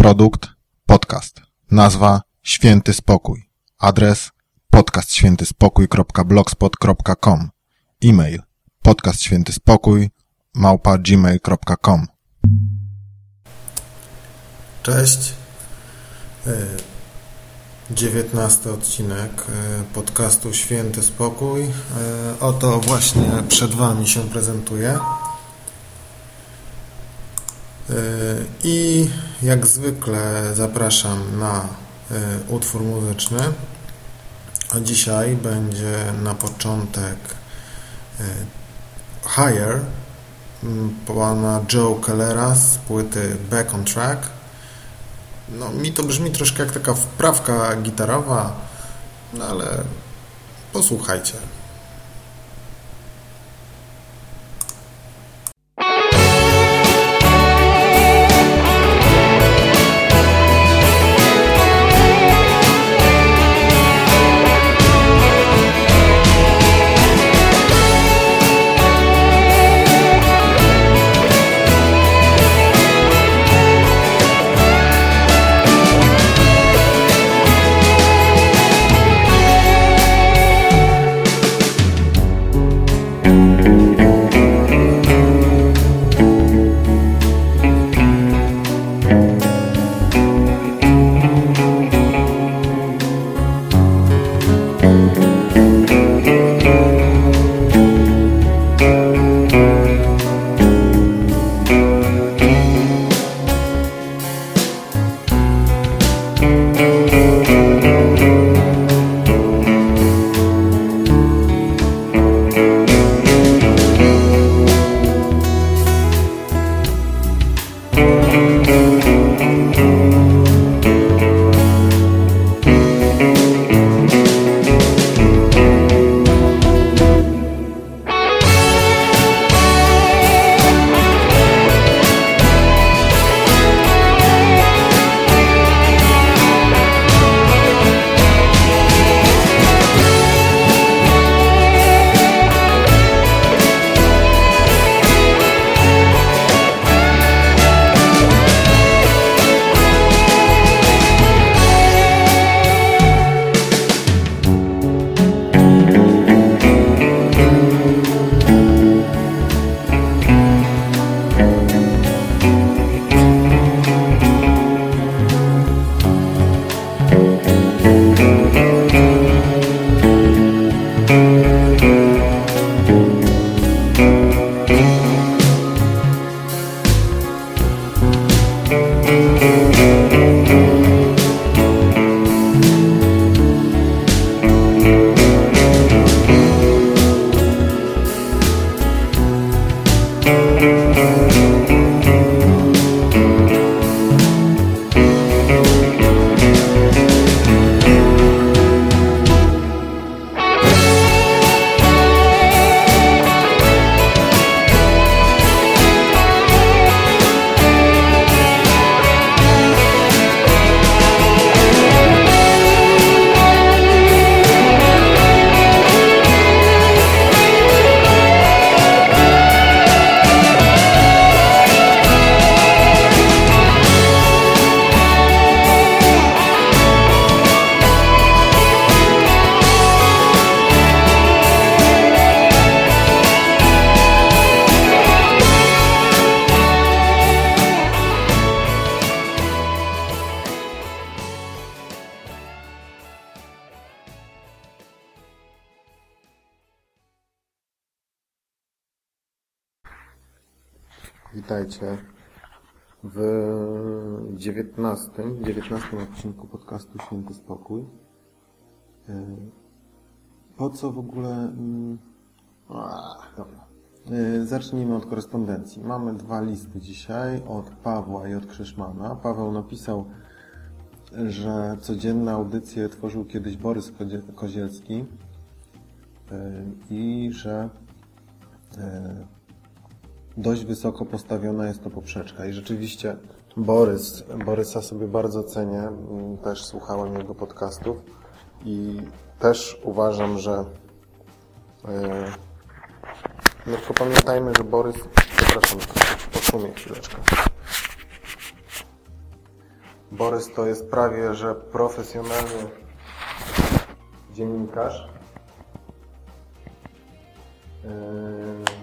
Produkt podcast. Nazwa Święty Spokój. Adres podcastświętyspokój.blogspot.com. E-mail podcastświętyspokój małpa gmail.com. Cześć. Y, dziewiętnasty odcinek y, podcastu Święty Spokój. Y, oto właśnie przed Wami się prezentuje. I jak zwykle zapraszam na utwór muzyczny. A dzisiaj będzie na początek Higher pana Joe Kellera z płyty Back on Track. No, mi to brzmi troszkę jak taka wprawka gitarowa, no ale posłuchajcie. Witajcie w 19, 19 odcinku podcastu Święty Spokój. E, po co w ogóle... Mm, dobra. E, zacznijmy od korespondencji. Mamy dwa listy dzisiaj od Pawła i od Krzyszmana. Paweł napisał, że codzienne audycje tworzył kiedyś Borys Kozielski e, i że dość wysoko postawiona jest to poprzeczka. I rzeczywiście Borys, Borysa sobie bardzo cenię. Też słuchałem jego podcastów i też uważam, że yy, no tylko pamiętajmy, że Borys, przepraszam, poszumie chwileczkę. Borys to jest prawie, że profesjonalny dziennikarz.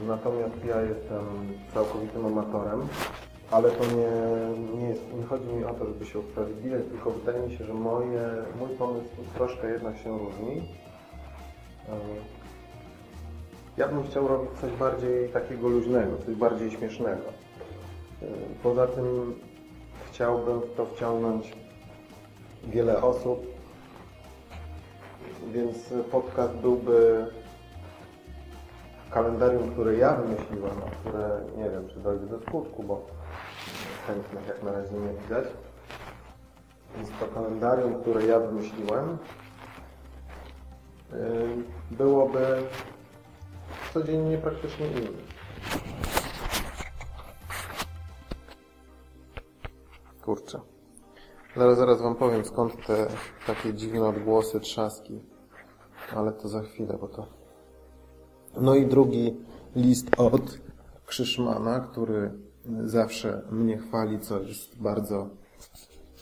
Natomiast ja jestem całkowitym amatorem, ale to nie, nie, jest, nie chodzi mi o to, żeby się usprawiedliwiać, tylko wydaje mi się, że moje, mój pomysł troszkę jednak się różni. Ja bym chciał robić coś bardziej takiego luźnego, coś bardziej śmiesznego. Poza tym chciałbym w to wciągnąć wiele osób, więc podcast byłby kalendarium, które ja wymyśliłem, a które nie wiem, czy dojdzie do skutku, bo chętnych jak na razie nie widać. Więc to kalendarium, które ja wymyśliłem, byłoby codziennie praktycznie inne. Kurczę. Zaraz, zaraz Wam powiem skąd te takie dziwne odgłosy, trzaski. Ale to za chwilę, bo to... No i drugi list od Krzyszmana, który zawsze mnie chwali, co jest bardzo,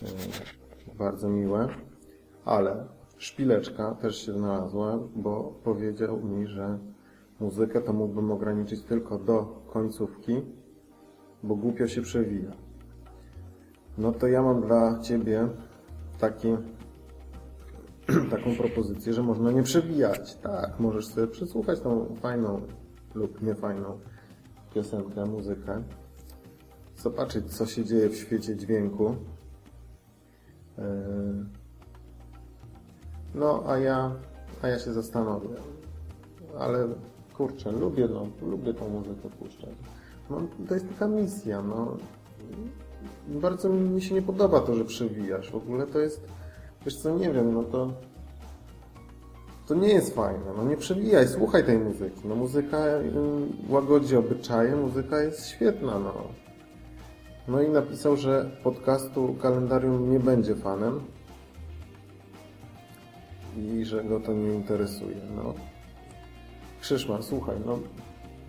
yy, bardzo miłe. Ale szpileczka też się znalazła, bo powiedział mi, że muzykę to mógłbym ograniczyć tylko do końcówki, bo głupio się przewija. No to ja mam dla Ciebie taki, taką propozycję, że można nie przebijać. Tak, możesz sobie przesłuchać tą fajną lub niefajną piosenkę, muzykę. Zobaczyć, co się dzieje w świecie dźwięku. Yy. No, a ja, a ja się zastanowię. Ale kurczę, lubię, no, lubię tą muzykę puszczać. No, to jest taka misja, no bardzo mi się nie podoba to, że przewijasz. W ogóle to jest, wiesz co, nie wiem, no to to nie jest fajne. No nie przewijaj, słuchaj tej muzyki. No muzyka y, łagodzi obyczaje, muzyka jest świetna, no. No i napisał, że podcastu kalendarium nie będzie fanem i że go to nie interesuje, no. Krzyszman, słuchaj, no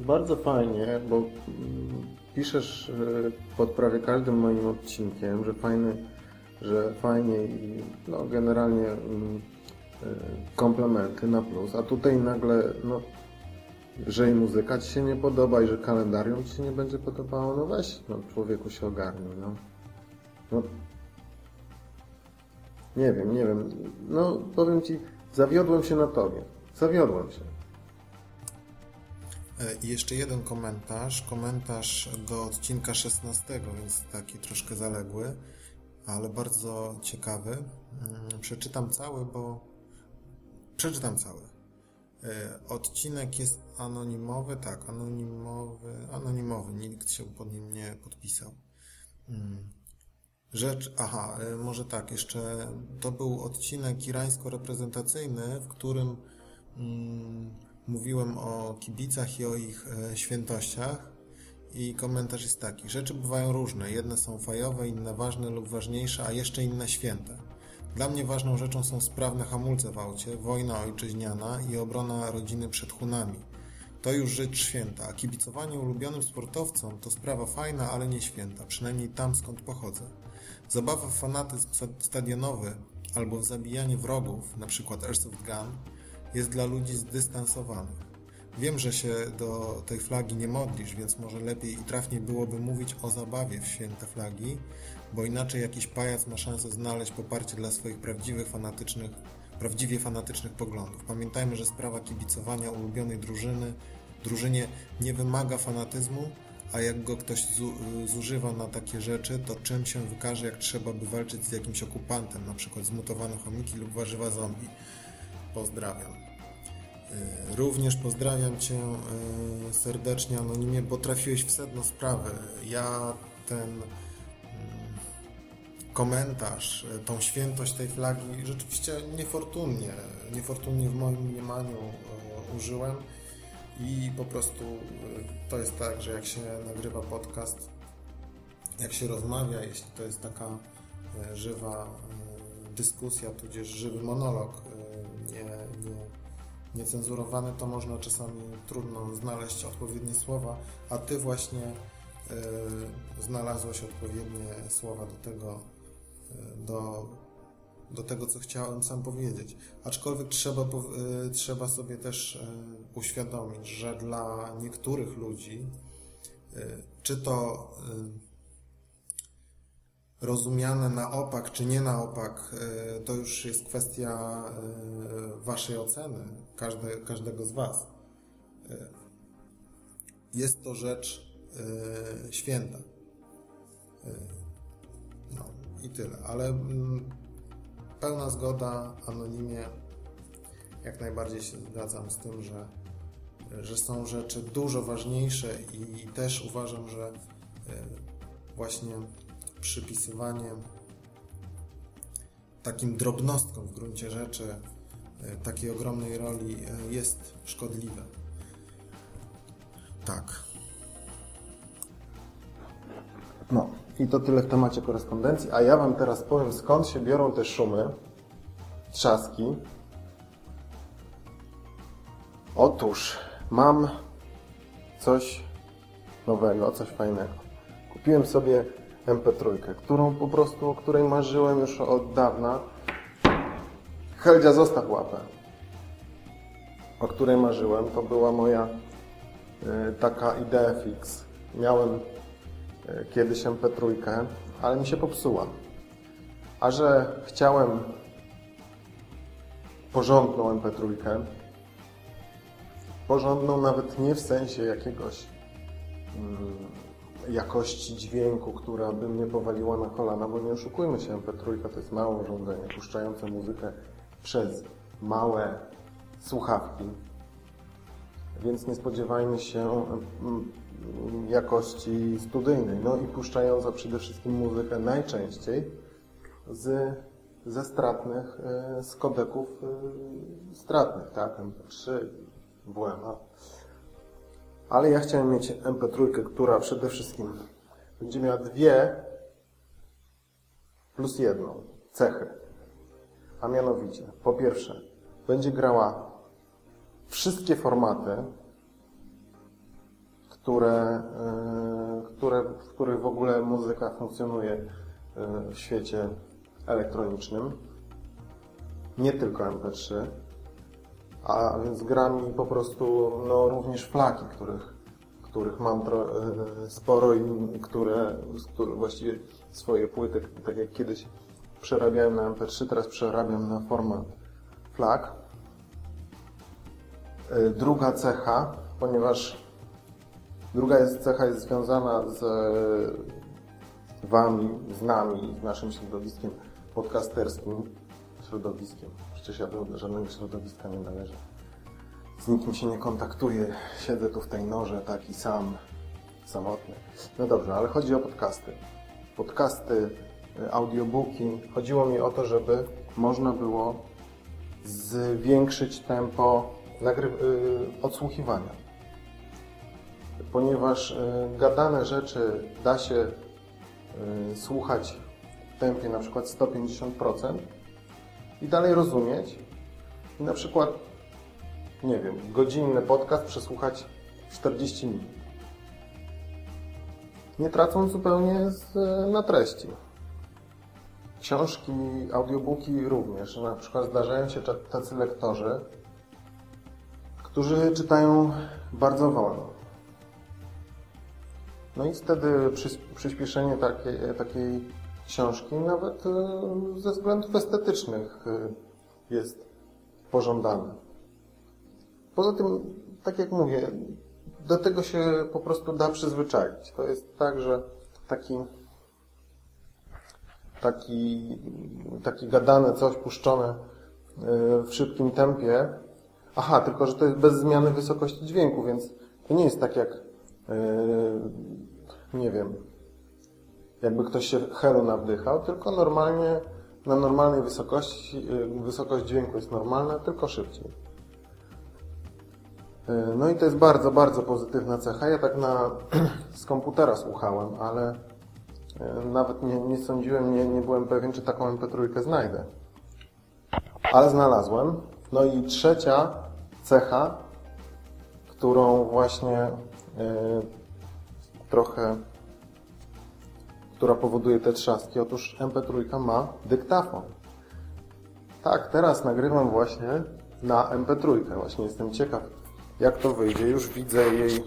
bardzo fajnie, bo mm, piszesz y, pod prawie każdym moim odcinkiem, że fajny, że fajnie i no generalnie mm, y, komplementy na plus, a tutaj nagle, no, że i muzyka Ci się nie podoba i że kalendarium Ci się nie będzie podobało, no weź, no człowieku się ogarnij, no. no. Nie wiem, nie wiem, no powiem Ci, zawiodłem się na Tobie, zawiodłem się. I jeszcze jeden komentarz, komentarz do odcinka 16, więc taki troszkę zaległy, ale bardzo ciekawy. Mm, Przeczytam cały, bo przeczytam cały. E, Odcinek jest anonimowy, tak, anonimowy, anonimowy, nikt się pod nim nie podpisał. Mm. Rzecz, aha, e, może tak, jeszcze to był odcinek irańsko-reprezentacyjny, w którym mm, mówiłem o kibicach i o ich e, świętościach i komentarz jest taki. Rzeczy bywają różne. Jedne są fajowe, inne ważne lub ważniejsze, a jeszcze inne święte. Dla mnie ważną rzeczą są sprawne hamulce w aucie, wojna ojczyźniana i obrona rodziny przed Hunami. To już rzecz święta, a kibicowanie ulubionym sportowcom to sprawa fajna, ale nie święta, przynajmniej tam skąd pochodzę. Zabawa w fanatyzm stadionowy albo w zabijanie wrogów, np. Airsoft Gun, jest dla ludzi zdystansowanych. Wiem, że się do tej flagi nie modlisz, więc może lepiej i trafniej byłoby mówić o zabawie w święte flagi, bo inaczej jakiś pajac ma szansę znaleźć poparcie dla swoich prawdziwych fanatycznych, prawdziwie fanatycznych poglądów. Pamiętajmy, że sprawa kibicowania ulubionej drużyny, drużynie nie wymaga fanatyzmu, a jak go ktoś zu, zużywa na takie rzeczy, to czym się wykaże, jak trzeba by walczyć z jakimś okupantem, na przykład zmutowane chomiki lub warzywa zombie. Pozdrawiam. Y, Również pozdrawiam Cię y, serdecznie, anonimie, bo trafiłeś w sedno sprawy. Ja ten mm, komentarz, y, tą świętość tej flagi rzeczywiście niefortunnie, niefortunnie w moim mniemaniu użyłem i po prostu to jest tak, że jak się nagrywa podcast, jak się rozmawia, jeśli to jest taka żywa dyskusja, tudzież żywy monolog, nie, nie, niecenzurowany, to można czasami trudno znaleźć odpowiednie słowa, a Ty właśnie y, znalazłeś odpowiednie słowa do tego, do, do tego, co chciałem sam powiedzieć. Aczkolwiek trzeba, trzeba sobie też uświadomić, że dla niektórych ludzi, czy to rozumiane na opak, czy nie na opak, e, to już jest kwestia e, Waszej oceny, każde, każdego z Was. E, jest to rzecz święta. No i tyle, ale mm, pełna zgoda, anonimie, jak najbardziej się zgadzam z tym, że, że są rzeczy dużo ważniejsze i też uważam, że właśnie przypisywanie takim drobnostkom w gruncie rzeczy e, takiej ogromnej roli e, jest szkodliwe. Tak. No, i to tyle w temacie korespondencji, a ja Wam teraz powiem, skąd się biorą te szumy, trzaski. Otóż mam coś nowego, coś fajnego. Kupiłem sobie MP3, którą po prostu, o której marzyłem już od dawna. Heldzia, zostaw łapę. O której marzyłem, to była moja y, taka idea fix. Miałem y, kiedyś MP3, ale mi się popsuła. A że chciałem porządną MP3, porządną nawet nie w sensie jakiegoś mm, jakości dźwięku, która by mnie powaliła na kolana, bo nie oszukujmy się, MP3 to jest małe urządzenie puszczające muzykę przez małe słuchawki, więc nie spodziewajmy się mm, jakości studyjnej, no i puszczająca przede wszystkim muzykę najczęściej z, ze stratnych, e, z kodeków e, stratnych, tak, MP3, WMA. Ale ja chciałem mieć MP3, która przede wszystkim będzie miała dwie plus jedną cechy. A mianowicie, po pierwsze, będzie grała wszystkie formaty, które, yy, które, w których w ogóle muzyka funkcjonuje yy, w świecie elektronicznym. Nie tylko MP3 a więc gra mi po prostu no, również flaki, których, których mam tro, e, sporo i które, które właściwie swoje płyty, tak jak kiedyś przerabiałem na MP3, teraz przerabiam na format flag. E, druga cecha, ponieważ druga jest, cecha jest związana z Wami, z nami, z naszym środowiskiem podcasterskim, środowiskiem. Przecież ja do żadnego środowiska nie należę. Z nikim się nie kontaktuję. Siedzę tu w tej norze taki sam, samotny. No dobrze, ale chodzi o podcasty. Podcasty, y, audiobooki. Chodziło mi o to, żeby można było zwiększyć tempo nagry- yy, odsłuchiwania. Ponieważ yy, gadane rzeczy da się yy, słuchać w tempie na przykład 150%, i dalej rozumieć i na przykład, nie wiem, godzinny podcast przesłuchać 40 minut. Nie tracąc zupełnie z, na treści. Książki, audiobooki również. Na przykład zdarzają się tacy lektorzy, którzy czytają bardzo wolno. No i wtedy przyspieszenie takiej, takiej książki, nawet e, ze względów estetycznych e, jest pożądane. Poza tym, tak jak mówię, do tego się po prostu da przyzwyczaić. To jest tak, że taki taki, taki gadane coś puszczone e, w szybkim tempie. Aha, tylko że to jest bez zmiany wysokości dźwięku, więc to nie jest tak jak nie wiem, jakby ktoś się helu nawdychał, tylko normalnie, na normalnej wysokości, y, wysokość dźwięku jest normalna, tylko szybciej. Y, no i to jest bardzo, bardzo pozytywna cecha. Ja tak na, z komputera słuchałem, ale y, nawet nie, nie sądziłem, nie, nie byłem pewien, czy taką MP3 znajdę. Ale znalazłem. No i trzecia cecha, którą właśnie trochę która powoduje te trzaski? Otóż MP3 ma dyktafon. Tak, teraz nagrywam właśnie na MP3. Właśnie jestem ciekaw, jak to wyjdzie. Już widzę jej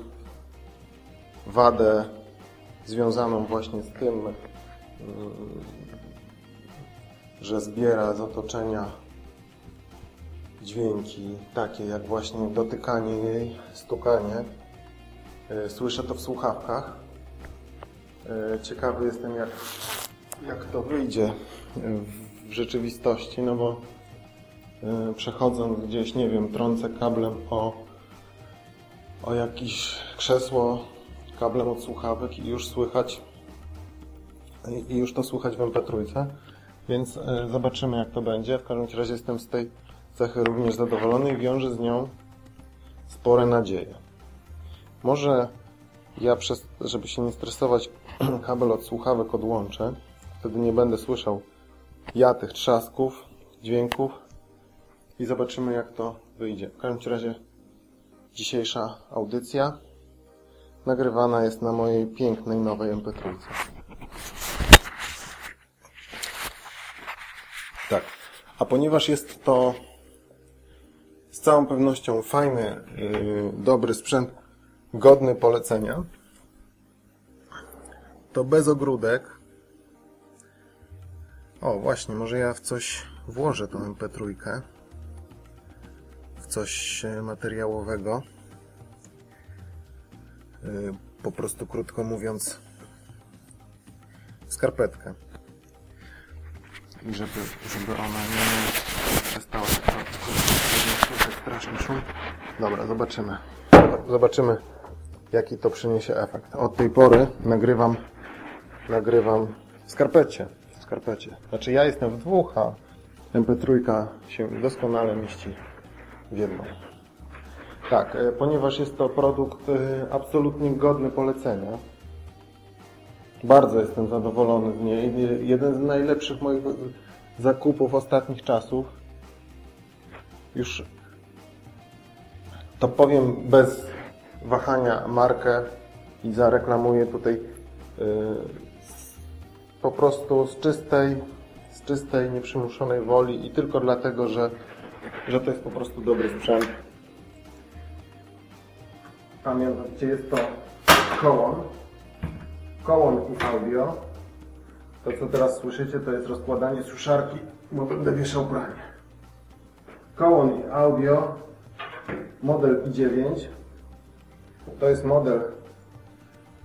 wadę związaną właśnie z tym, mm, że zbiera z otoczenia dźwięki, takie jak właśnie dotykanie jej, stukanie. E, słyszę to w słuchawkach. E, ciekawy jestem, jak, jak to wyjdzie w rzeczywistości, no bo e, przechodząc gdzieś, nie wiem, trącę kablem o, o jakieś krzesło, kablem od słuchawek i już słychać i już to słychać w MP3, więc zobaczymy jak to będzie. W każdym razie jestem z tej cechy również zadowolony i wiąże z nią spore nadzieje. Może ja, przez, żeby się nie stresować, kabel od słuchawek odłączę. Wtedy nie będę słyszał ja tych trzasków, dźwięków i zobaczymy jak to wyjdzie. W każdym razie dzisiejsza audycja nagrywana jest na mojej pięknej nowej MP3. Tak. A ponieważ jest to z całą pewnością fajny, yy, dobry sprzęt, godny polecenia, to bez ogródek. O, właśnie, może ja w coś włożę tą MP3. W coś e, materiałowego. Yy, po prostu, krótko mówiąc, skarpetkę. I żeby, żeby ona nie przestała straszny szum. Dobra, zobaczymy. Zobaczymy, jaki to przyniesie efekt. Od tej pory nagrywam, nagrywam w skarpecie. W skarpecie. Znaczy ja jestem w dwóch, a MP3 się doskonale mieści w jedną. Tak, e, ponieważ jest to produkt e, absolutnie godny polecenia. Bardzo jestem zadowolony z niej. Jeden z najlepszych moich zakupów ostatnich czasów. Już to powiem bez wahania markę i zareklamuję tutaj po prostu z czystej, z czystej, nieprzymuszonej woli i tylko dlatego, że, że to jest po prostu dobry sprzęt. Mianowicie jest to kołon. Kołon i audio. To co teraz słyszycie to jest rozkładanie suszarki, bo będę wieszał pranie. Kołon i audio model i9. To jest model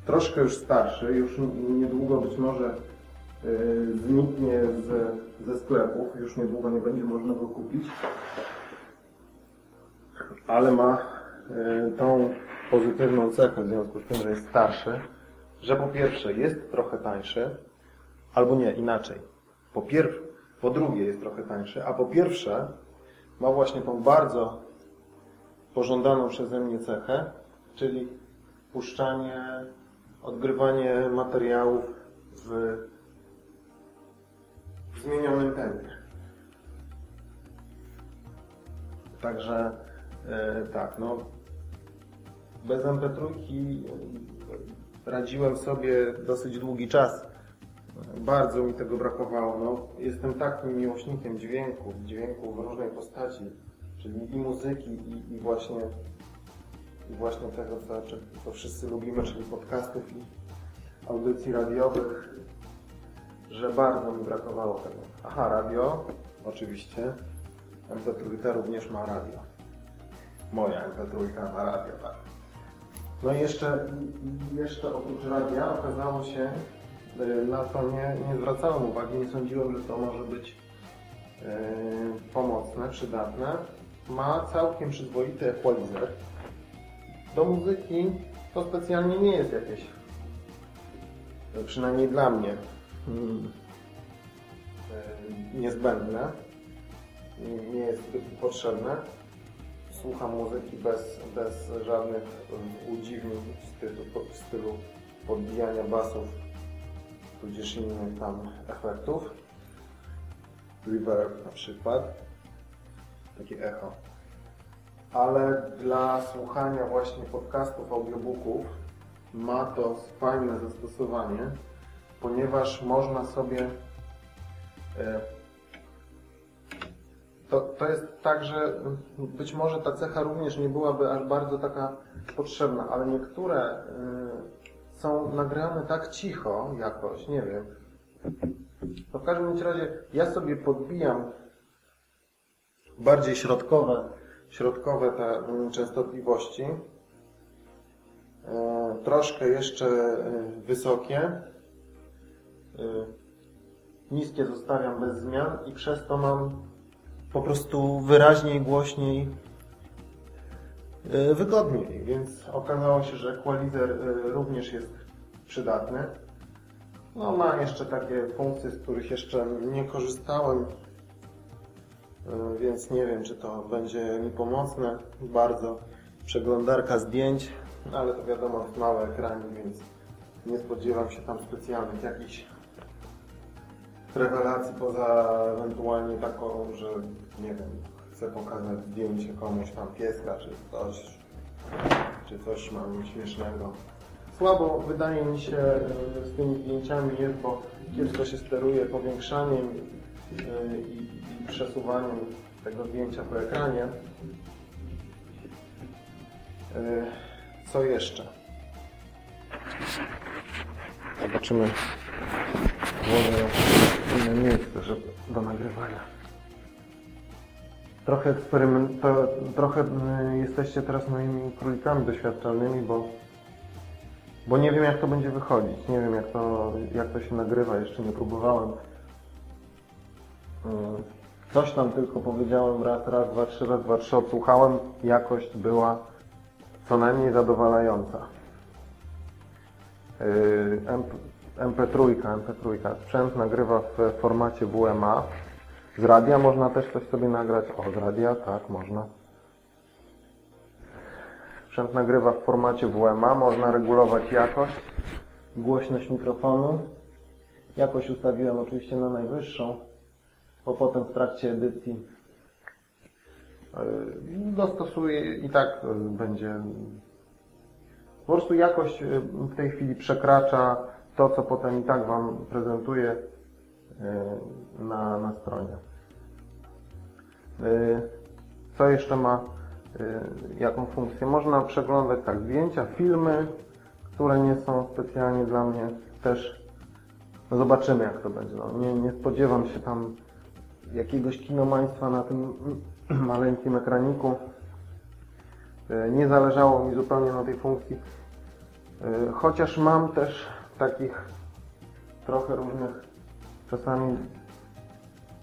troszkę już starszy, już niedługo być może zniknie z, ze sklepów, już niedługo nie będzie można go kupić, ale ma y, tą pozytywną cechę w związku z tym, że jest starszy, że po pierwsze jest trochę tańszy, albo nie, inaczej. Po, pierwsze, po drugie jest trochę tańszy, a po pierwsze ma właśnie tą bardzo pożądaną przeze mnie cechę, czyli puszczanie, odgrywanie materiałów w zmienionym tempie. Także e, tak, no bez MP3 radziłem sobie dosyć długi czas. Bardzo mi tego brakowało. No, jestem takim miłośnikiem dźwięków, dźwięków w różnej postaci czyli i muzyki, i, i właśnie, i właśnie tego, co, co wszyscy lubimy, czyli podcastów i audycji radiowych, że bardzo mi brakowało tego. Aha, radio, oczywiście. MP3 również ma radio. Moja MP3 ma radio, tak. No i jeszcze, jeszcze oprócz radia okazało się, y, na to nie, nie zwracałem uwagi, nie sądziłem, że to może być yy, pomocne, przydatne ma całkiem przyzwoity equalizer. Do muzyki to specjalnie nie jest jakieś, przynajmniej dla mnie, hmm, niezbędne, nie jest potrzebne. Słucham muzyki bez, bez żadnych udziwnień w stylu, w stylu podbijania basów, tudzież innych tam efektów. Reverb na przykład takie echo. Ale dla słuchania właśnie podcastów, audiobooków ma to fajne zastosowanie, ponieważ można sobie e, to, to jest tak, że być może ta cecha również nie byłaby aż bardzo taka potrzebna, ale niektóre y, są nagrane tak cicho jakoś, nie wiem. To w każdym razie ja sobie podbijam bardziej środkowe, środkowe te częstotliwości. Y, troszkę jeszcze wysokie. Y, niskie zostawiam bez zmian i przez to mam po prostu wyraźniej, głośniej, yy, wygodniej. Więc okazało się, że equalizer yy, również jest przydatny. No ma jeszcze takie funkcje, z których jeszcze nie korzystałem, więc nie wiem, czy to będzie mi pomocne bardzo. Przeglądarka zdjęć, ale to wiadomo, jest mały ekranik, więc nie spodziewam się tam specjalnych jakichś rewelacji poza ewentualnie taką, że nie wiem, chcę pokazać zdjęcie komuś tam pieska, czy coś, czy coś mam śmiesznego. Słabo wydaje mi się z tymi zdjęciami jest, bo kiepsko się steruje powiększaniem e, i, i przesuwaniem tego zdjęcia po ekranie. E, co jeszcze? Zobaczymy. Inne miejsce żeby, do nagrywania. Trochę eksperyment, to, trochę y, jesteście teraz moimi królikami doświadczalnymi, bo, bo nie wiem jak to będzie wychodzić. Nie wiem jak to, jak to się nagrywa, jeszcze nie próbowałem. Y, coś tam tylko powiedziałem raz, raz, dwa, trzy, raz, dwa, trzy, odsłuchałem. Jakość była co najmniej zadowalająca. Y, MP3, MP3. Sprzęt nagrywa w formacie WMA. Z radia można też coś sobie nagrać. O, z radia, tak, można. Sprzęt nagrywa w formacie WMA. Można regulować jakość, głośność mikrofonu. Jakość ustawiłem oczywiście na najwyższą, bo potem w trakcie edycji yy, dostosuję i tak będzie po prostu jakość yy, w tej chwili przekracza to, co potem i tak Wam prezentuję e, na, na stronie. E, co jeszcze ma e, jaką funkcję? Można przeglądać tak zdjęcia, filmy, które nie są specjalnie dla mnie też no zobaczymy jak to będzie. No, nie, nie spodziewam się tam jakiegoś kinomaństwa na tym maleńkim ekraniku. Nie zależało mi zupełnie na tej funkcji. Chociaż mam też takich trochę różnych czasami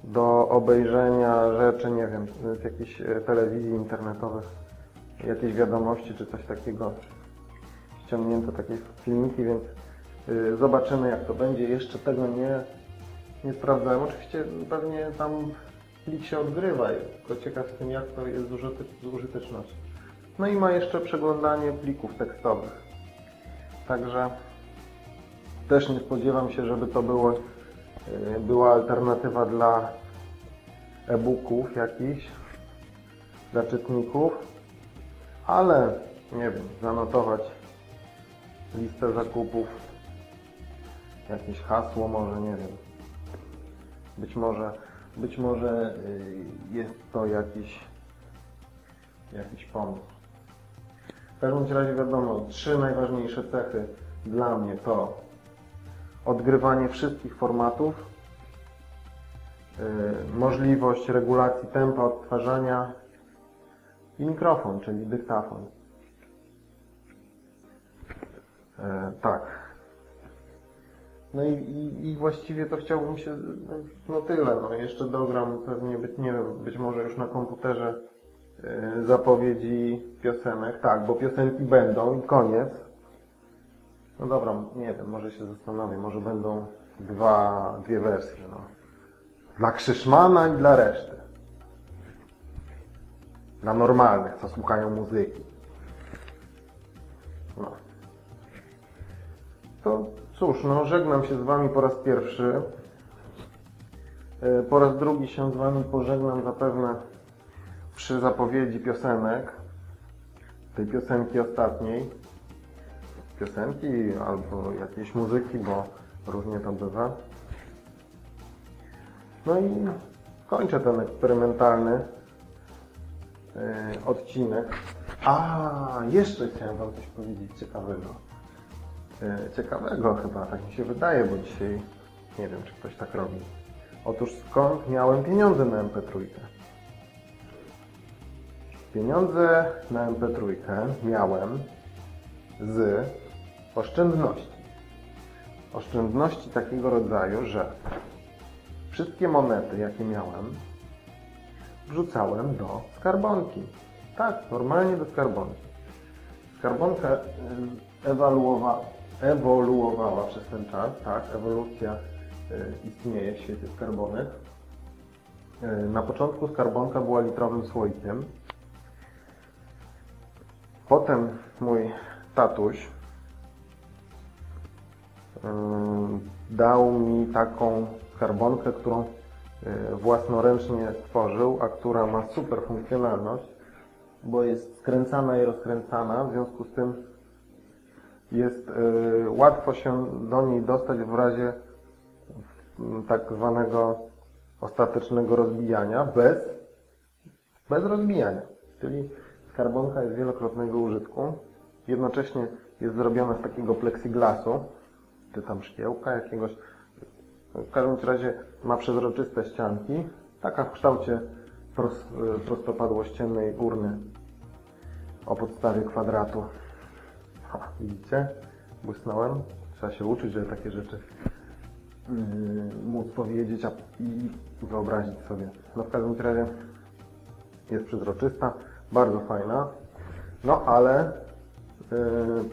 do obejrzenia rzeczy, nie wiem, z jakiejś e, telewizji internetowych, jakieś wiadomości czy coś takiego, ściągnięte takie filmiki, więc y, zobaczymy jak to będzie. Jeszcze tego nie, nie sprawdzałem. Oczywiście pewnie tam plik się odgrywa, tylko ciekaw jestem jak to jest z użyteczności. No i ma jeszcze przeglądanie plików tekstowych. Także też nie spodziewam się, żeby to było, e, była alternatywa dla e-booków jakichś, dla czytników, ale nie wiem, zanotować listę zakupów, jakieś hasło może, nie wiem. Być może, być może e, jest to jakiś, jakiś pomysł. W każdym razie wiadomo, trzy najważniejsze cechy dla mnie to odgrywanie wszystkich formatów, y, możliwość regulacji tempa odtwarzania i mikrofon, czyli dyktafon. E, tak. No i, i, i, właściwie to chciałbym się, no tyle, no jeszcze dogram pewnie, być, nie wiem, być może już na komputerze y, zapowiedzi piosenek, tak, bo piosenki będą i koniec. No dobra, nie wiem, może się zastanowię, może będą dwa, dwie wersje, no. Dla Krzyszmana i dla reszty. Dla normalnych, co słuchają muzyki. No. To cóż, no żegnam się z Wami po raz pierwszy. E, po raz drugi się z Wami pożegnam zapewne przy zapowiedzi piosenek. Tej piosenki ostatniej piosenki albo jakiejś muzyki, bo Różnie to bywa. No i kończę ten eksperymentalny yy, odcinek. A, jeszcze chciałem Wam coś powiedzieć ciekawego. Yy, ciekawego chyba, tak mi się wydaje, bo dzisiaj nie wiem, czy ktoś tak robi. Otóż skąd miałem pieniądze na MP3? Pieniądze na MP3 miałem z oszczędności. Oszczędności takiego rodzaju, że wszystkie monety, jakie miałem, wrzucałem do skarbonki. Tak, normalnie do skarbonki. Skarbonka ewaluowa, ewoluowała przez ten czas, tak, ewolucja istnieje w świecie skarbonek. Na początku skarbonka była litrowym słoikiem. Potem mój tatuś dał mi taką skarbonkę, którą własnoręcznie stworzył, a która ma super funkcjonalność, bo jest skręcana i rozkręcana, w związku z tym jest łatwo się do niej dostać w razie tak zwanego ostatecznego rozbijania bez, bez rozbijania. Czyli skarbonka jest wielokrotnego użytku. Jednocześnie jest zrobiona z takiego plexiglasu, czy tam szkiełka jakiegoś. W każdym razie ma przezroczyste ścianki. Taka w kształcie prostopadłościennej urny o podstawie kwadratu. Ha, widzicie? Błysnąłem. Trzeba się uczyć, że takie rzeczy yy, móc powiedzieć a, i wyobrazić sobie. No w każdym razie jest przezroczysta, bardzo fajna. No ale yy,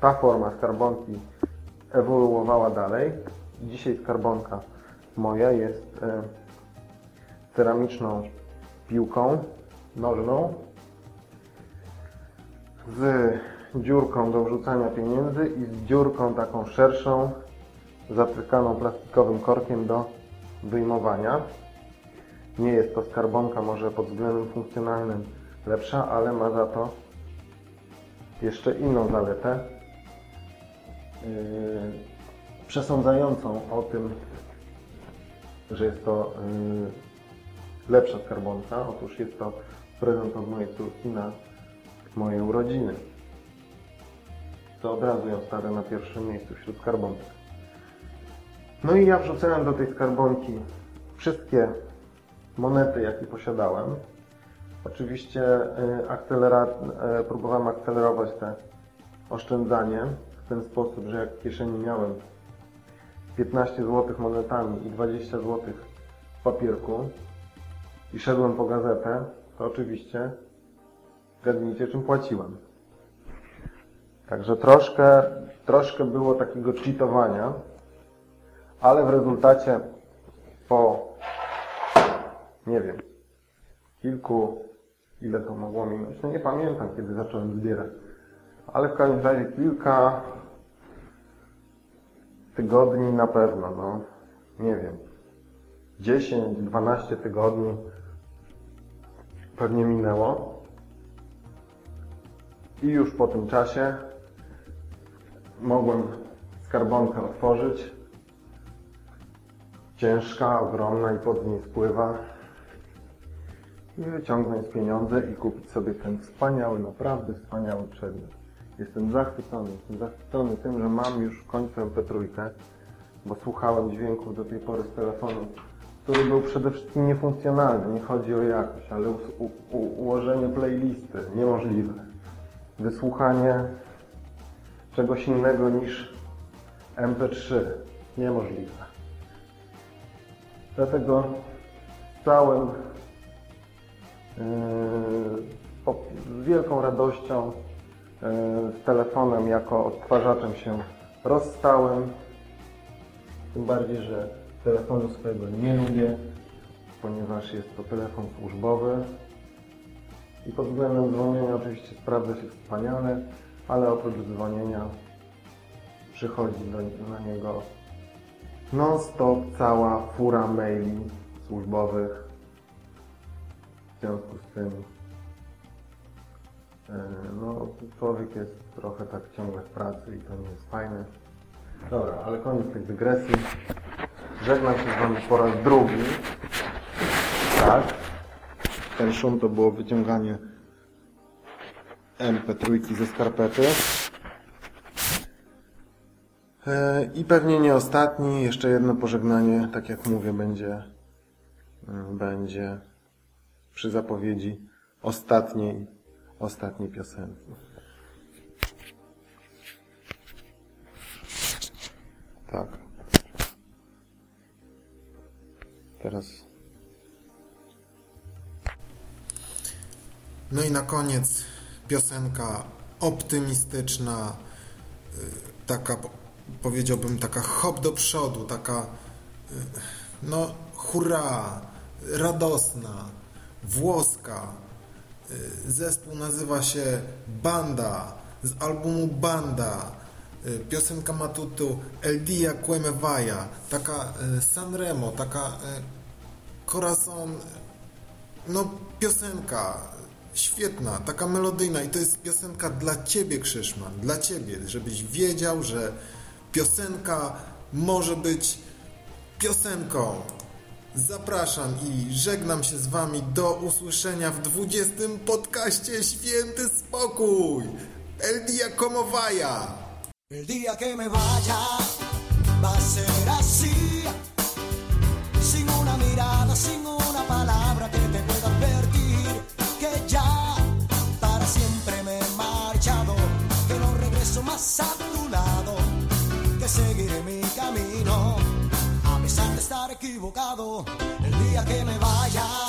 ta forma skarbonki ewoluowała dalej. Dzisiaj skarbonka moja jest yy, ceramiczną piłką nożną z dziurką do wrzucania pieniędzy i z dziurką taką szerszą, zatrykaną plastikowym korkiem do wyjmowania. Nie jest to skarbonka może pod względem funkcjonalnym lepsza, ale ma za to jeszcze inną zaletę przesądzającą o tym, że jest to yy, lepsza skarbonka. Otóż jest to prezent od mojej córki na moje urodziny. To od razu ją stawia na pierwszym miejscu wśród skarbonek. No i ja wrzucałem do tej skarbonki wszystkie monety, jakie posiadałem. Oczywiście akcelera próbowałem akcelerować te oszczędzanie w ten sposób, że jak w kieszeni miałem 15 zł monetami i 20 zł w papierku i szedłem po gazetę, to oczywiście Zgadnijcie, czym płaciłem. Także troszkę, troszkę było takiego cheatowania, ale w rezultacie po, nie wiem, kilku, ile to mogło minąć, no nie pamiętam, kiedy zacząłem zbierać, ale w każdym razie kilka tygodni na pewno, no, nie wiem, 10-12 tygodni pewnie minęło. I już po tym czasie mogłem skarbonkę otworzyć. Ciężka, ogromna i pod niej spływa. I wyciągnąć pieniądze i kupić sobie ten wspaniały, naprawdę wspaniały przedmiot. Jestem zachwycony, jestem zachwycony tym, że mam już w końcu MP3, bo słuchałem dźwięków do tej pory z telefonu, który był przede wszystkim niefunkcjonalny. Nie chodzi o jakość, ale u, u, ułożenie playlisty niemożliwe wysłuchanie czegoś innego niż MP3 niemożliwe. Dlatego całym yy, z wielką radością z telefonem jako odtwarzaczem się rozstałem. Tym bardziej, że telefonu swojego nie lubię, ponieważ jest to telefon służbowy. I pod względem dzwonienia oczywiście sprawdza się wspaniale, ale oprócz dzwonienia przychodzi do, na niego non-stop cała fura maili służbowych. W związku z tym e, no, człowiek jest trochę tak ciągle w pracy i to nie jest fajne. Dobra, ale koniec tych dygresji. Żegnam się z Wami po raz drugi. Tak. Ten szum to było wyciąganie MP3 ze skarpety. E, I pewnie nie ostatni, jeszcze jedno pożegnanie, tak jak mówię, będzie, mm, będzie przy zapowiedzi ostatniej, ostatniej piosenki. Tak. Teraz No i na koniec piosenka optymistyczna, y, taka po- powiedziałbym taka hop do przodu, taka y, no hurra, radosna, włoska. Y, Zespół nazywa się Banda z albumu Banda. Y, Piosenka ma El Dia Queme Vaya, taka y, Sanremo, taka Corazon no, piosenka świetna, taka melodyjna i to jest piosenka dla Ciebie, Krzyszman, dla Ciebie, żebyś wiedział, że piosenka może być piosenką. Zapraszam i żegnam się z Wami do usłyszenia w 20. podcaście Święty Spokój. El Dia Como Vaya. El día que me vaya va a ser así, sin una mirada, sin una palabra que te pueda advertir que ya para siempre me he marchado, que no regreso más a El día que me vaya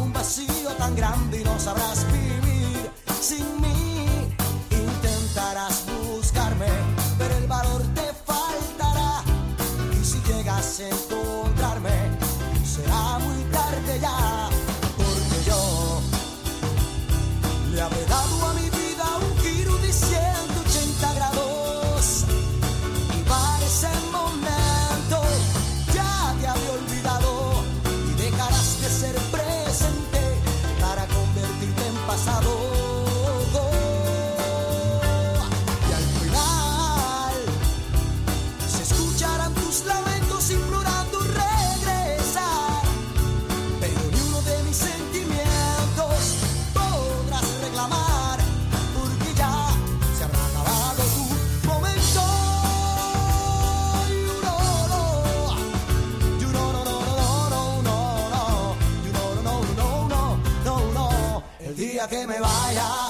un vacío tan grande y no sabrás vivir sin que me vaya,